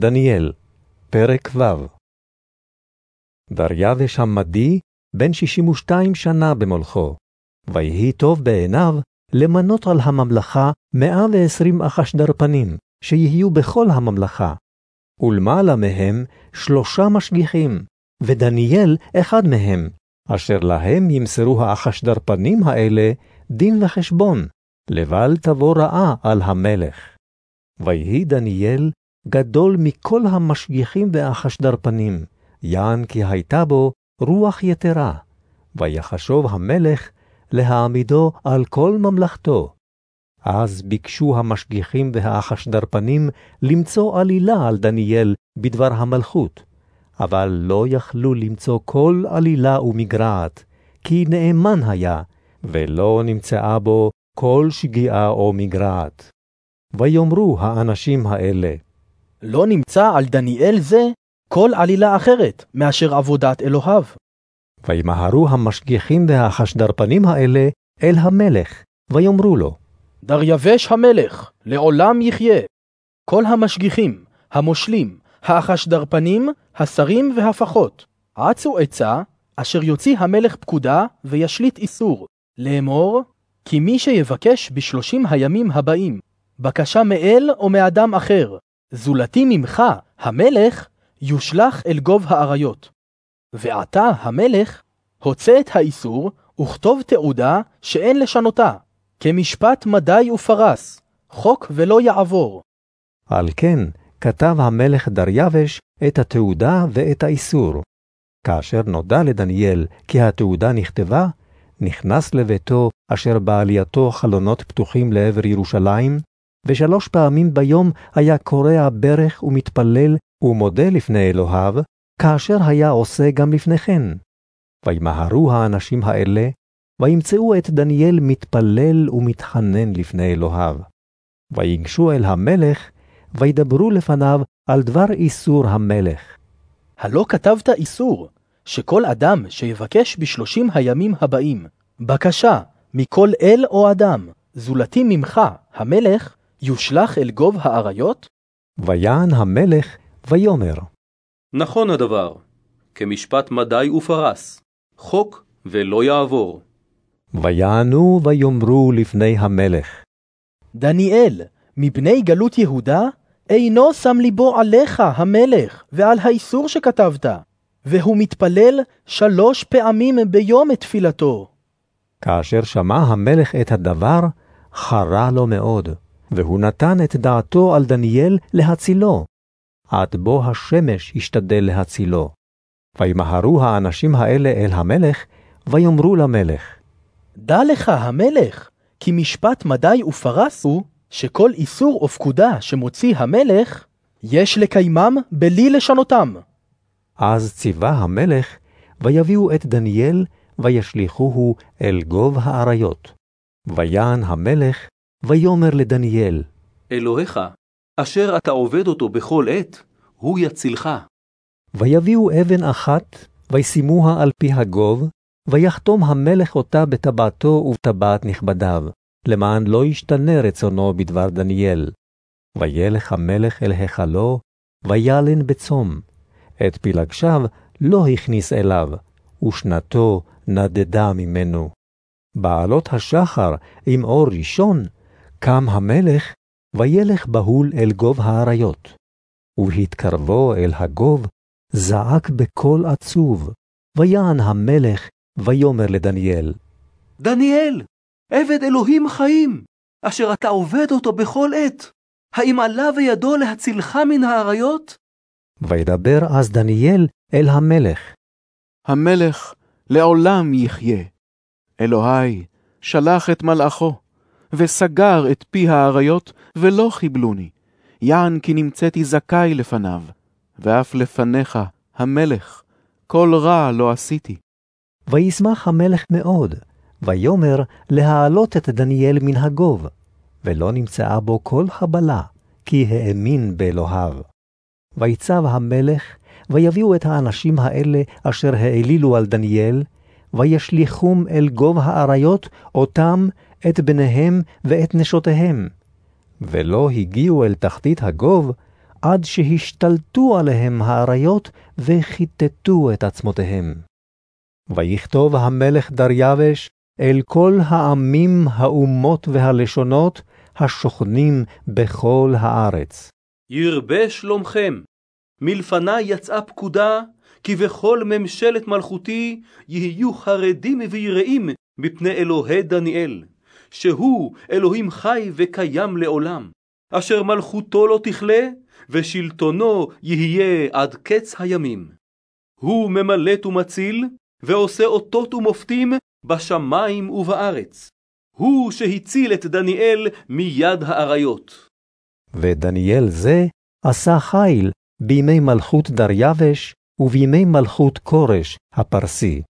דניאל, פרק ו' דריווש המדי, בן שישים ושתיים שנה במולכו, ויהי טוב בעיניו למנות על הממלכה מאה ועשרים אחשדרפנים, שיהיו בכל הממלכה, ולמעלה מהם שלושה משגיחים, ודניאל אחד מהם, אשר להם ימסרו האחשדרפנים האלה דין וחשבון, לבל תבוא רעה על המלך. ויהי דניאל גדול מכל המשגיחים והחשדרפנים, יען כי הייתה בו רוח יתרה, ויחשוב המלך להעמידו על כל ממלכתו. אז ביקשו המשגיחים והחשדרפנים למצוא עלילה על דניאל בדבר המלכות, אבל לא יכלו למצוא כל עלילה ומגרעת, כי נאמן היה, ולא נמצאה בו כל שגיאה או מגרעת. ויאמרו האנשים האלה, לא נמצא על דניאל זה כל עלילה אחרת מאשר עבודת אלוהיו. וימהרו המשגיחים והחשדרפנים האלה אל המלך, ויאמרו לו, דריווש המלך, לעולם יחיה. כל המשגיחים, המושלים, האחשדרפנים, השרים והפחות, עצו עצה, אשר יוציא המלך פקודה וישליט איסור, לאמור, כי מי שיבקש בשלושים הימים הבאים, בקשה מאל או מאדם אחר, זולתי ממך, המלך, יושלך אל גוב האריות. ועתה, המלך, הוצא את האיסור, וכתוב תעודה שאין לשנותה, כמשפט מדי ופרס, חוק ולא יעבור. על כן כתב המלך דריווש את התעודה ואת האיסור. כאשר נודע לדניאל כי התעודה נכתבה, נכנס לביתו אשר בעלייתו חלונות פתוחים לעבר ירושלים, ושלוש פעמים ביום היה קורע ברך ומתפלל ומודה לפני אלוהיו, כאשר היה עושה גם לפני כן. וימהרו האנשים האלה, וימצאו את דניאל מתפלל ומתחנן לפני אלוהיו. ויגשו אל המלך, וידברו לפניו על דבר איסור המלך. הלא כתבת איסור, שכל אדם שיבקש בשלושים הימים הבאים, בקשה מכל אל או אדם, זולתי ממך, המלך, יושלך אל גוב האריות? ויען המלך, ויאמר, נכון הדבר, כמשפט מדי ופרס, חוק ולא יעבור. ויענו ויאמרו לפני המלך, דניאל, מבני גלות יהודה, אינו שם ליבו עליך, המלך, ועל האיסור שכתבת, והוא מתפלל שלוש פעמים ביום את תפילתו. כאשר שמע המלך את הדבר, חרה לו מאוד, והוא נתן את דעתו על דניאל להצילו, עד בו השמש השתדל להצילו. וימהרו האנשים האלה אל המלך, ויאמרו למלך, דע לך, המלך, כי משפט מדי ופרס הוא, שכל איסור או פקודה שמוציא המלך, יש לקיימם בלי לשנותם. אז ציווה המלך, ויביאו את דניאל, וישליכוהו אל גוב האריות. ויען המלך, ויאמר לדניאל, אלוהיך, אשר אתה עובד אותו בכל עת, הוא יצילך. ויביאו אבן אחת, וישימוה על פי הגוב, ויחתום המלך אותה בטבעתו ובטבעת נכבדיו, למען לא ישתנה רצונו בדבר דניאל. וילך המלך אל היכלו, וילן בצום. את פלגשיו לא הכניס אליו, ושנתו נדדה ממנו. בעלות השחר עם אור ראשון, קם המלך, וילך בהול אל גוב האריות. ובהתקרבו אל הגוב, זעק בקול עצוב, ויען המלך, ויאמר לדניאל, דניאל, עבד אלוהים חיים, אשר אתה עובד אותו בכל עת, האם עלה בידו להצילך מן האריות? וידבר אז דניאל אל המלך. המלך לעולם יחיה. אלוהי שלח את מלאכו, וסגר את פי האריות, ולא חיבלוני, יען כי נמצאתי זכאי לפניו, ואף לפניך, המלך, כל רע לא עשיתי. וישמח המלך מאוד, ויאמר להעלות את דניאל מן הגוב, ולא נמצאה בו כל חבלה, כי האמין באלוהיו. ויצב המלך, ויביאו את האנשים האלה אשר העלילו על דניאל, וישליכום אל גוב האריות, אותם, את בניהם ואת נשותיהם. ולא הגיעו אל תחתית הגוב, עד שהשתלטו עליהם האריות וכיתתו את עצמותיהם. ויכתוב המלך דריווש אל כל העמים, האומות והלשונות, השוכנים בכל הארץ. ירבה שלומכם. מלפני יצאה פקודה, כי בכל ממשלת מלכותי יהיו חרדים ויראים מפני אלוהי דניאל, שהוא אלוהים חי וקיים לעולם, אשר מלכותו לא תכלה, ושלטונו יהיה עד קץ הימים. הוא ממלט ומציל, ועושה אותות ומופתים בשמיים ובארץ. הוא שהציל את דניאל מיד האריות. ודניאל זה עשה חיל בימי מלכות דריווש ובימי מלכות כורש הפרסי.